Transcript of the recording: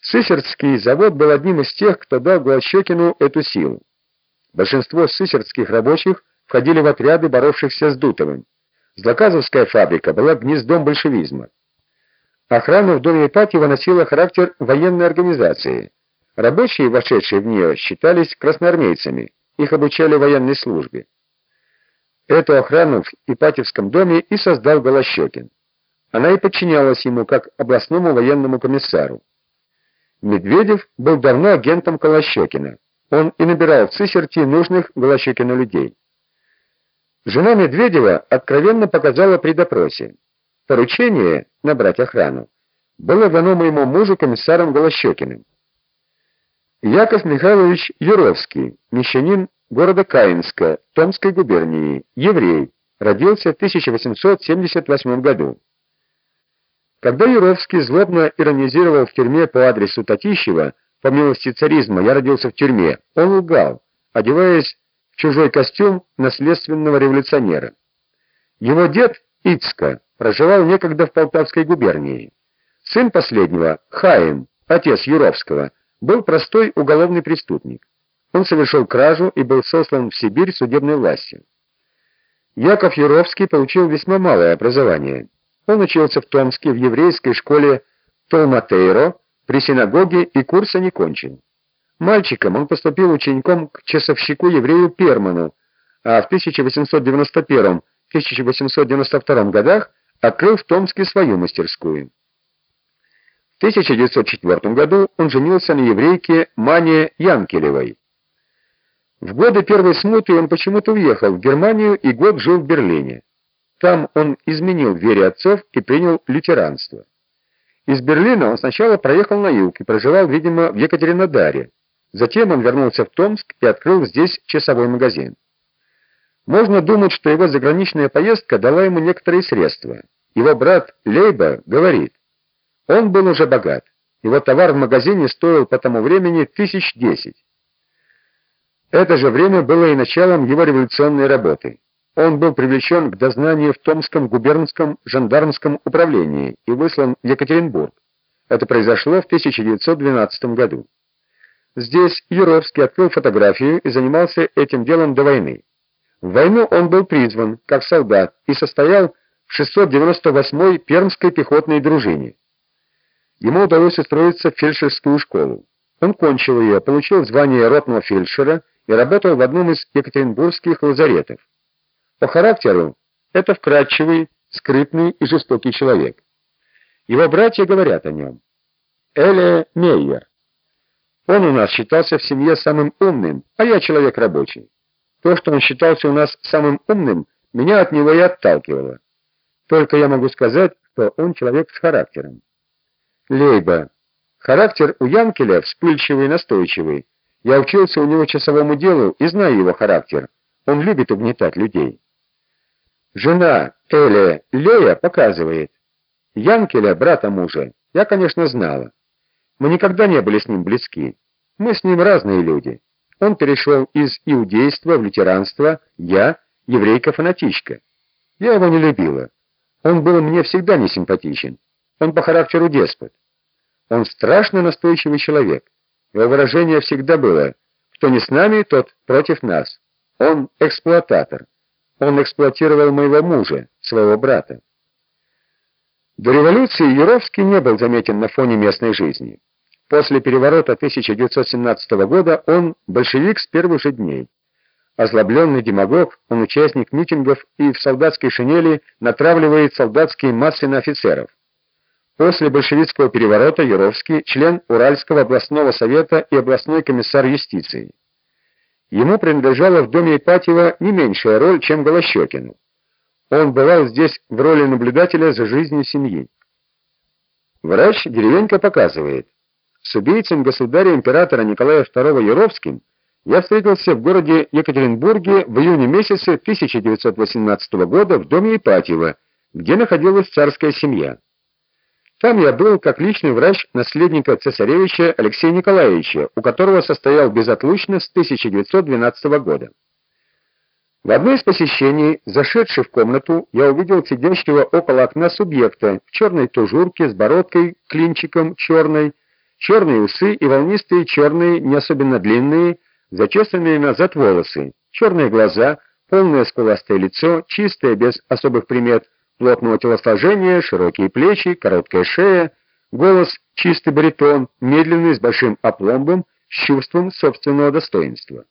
Сысердский завод был одним из тех, кто дал Голощекину эту силу. Большинство сысердских рабочих входили в отряды, боровшихся с Дутовым. Злаказовская фабрика была гнездом большевизма. Охрана в доме Ипатьева носила характер военной организации. Рабочие, вошедшие в нее, считались красноармейцами, их обучали военной службе. Эту охрану в Ипатьевском доме и создал Голощекин. Она и подчинялась ему как областному военному комиссару. Медведев был давно агентом Голощекина. Он и набирал в Цисерти нужных Голощекину людей. Жена Медведева откровенно показала при допросе. Поручение набрать охрану было дано моему мужу комиссаром Голощекиным. Яков Михайлович Юровский, мещанин города Каинска, Томской губернии, еврей, родился в 1878 году. Когда Юровский злобно иронизировал в тюрьме по адресу Татищева, по милости царизма, я родился в тюрьме, он лгал, одеваясь в чужой костюм наследственного революционера. Его дед Ицка проживал некогда в Полтавской губернии. Сын последнего, Хаим, отец Юровского, был простой уголовный преступник. Он совершил кражу и был сослан в Сибирь судебной властью. Яков Юровский получил весьма малое образование. Он учился в Томске в еврейской школе Толматейро при синагоге и курса не кончил. Мальчиком он поступил учеником к часовщику-еврею Перману, а в 1891-1892 годах открыл в Томске свою мастерскую. В 1904 году он женился на еврейке Мане Янкелевой. В годы Первой смуты он почему-то уехал в Германию и год жил в Берлине. Там он изменил вере отцов и принял лютеранство. Из Берлина он сначала проехал на юг и проживал, видимо, в Екатеринодаре. Затем он вернулся в Томск и открыл здесь часовой магазин. Можно думать, что его заграничная поездка дала ему некоторые средства. Его брат Лейба говорит, он был уже богат. Его товар в магазине стоил по тому времени тысяч десять. Это же время было и началом его революционной работы. Он был привлечен к дознанию в Томском губернском жандармском управлении и выслан в Екатеринбург. Это произошло в 1912 году. Здесь Юровский открыл фотографию и занимался этим делом до войны. В войну он был призван как солдат и состоял в 698-й Пермской пехотной дружине. Ему удалось устроиться в фельдшерскую школу. Он кончил ее, получил звание ротного фельдшера и работал в одном из екатеринбургских лазаретов. По характеру это вкрадчивый, скрытный и жестокий человек. Его братья говорят о нем. Эле Мейер. Он у нас считался в семье самым умным, а я человек рабочий. То, что он считался у нас самым умным, меня от него и отталкивало. Только я могу сказать, что он человек с характером. Лейба. Характер у Янкеля вспыльчивый и настойчивый. Я учился у него часовому делу и знаю его характер. Он любит угнетать людей. Жена Эля Лея показывает. Янкеля, брата мужа, я, конечно, знала. Мы никогда не были с ним близки. Мы с ним разные люди. Он перешел из иудейства в лютеранство, я еврейка-фанатичка. Я его не любила. Он был мне всегда не симпатичен. Он по характеру деспот. Он страшно настойчивый человек. Его выражение всегда было: кто не с нами, тот против нас. Он эксплуататор. Он эксплуатировал моего мужа, своего брата. До революции Юровский не был заметен на фоне местной жизни. После переворота 1917 года он большевик с первых же дней. Озлобленный демагог, он участник митингов и в солдатской шинели натравливает солдатские массы на офицеров. После большевистского переворота Юровский член Уральского областного совета и областной комиссар юстиции. Ему принадлежала в доме Ипатьева не меньшая роль, чем Голощекину. Он бывал здесь в роли наблюдателя за жизнью семьи. Врач деревенька показывает. С убийцем государя-императора Николая II Юровским я встретился в городе Екатеринбурге в июне месяце 1918 года в доме Ипатьева, где находилась царская семья. Там я был как личный врач наследника цесаревича Алексея Николаевича, у которого состоял безотлучно с 1912 года. В одно из посещений, зашедший в комнату, я увидел сидящего около окна субъекта в черной тужурке с бородкой, клинчиком черной, черные усы и волнистые черные, не особенно длинные, зачесанные назад волосы, черные глаза, полное скуластое лицо, чистое, без особых примет плотного телосложения, широкие плечи, короткая шея, голос чистый баритон, медленный, с большим опломбом, с чувством собственного достоинства.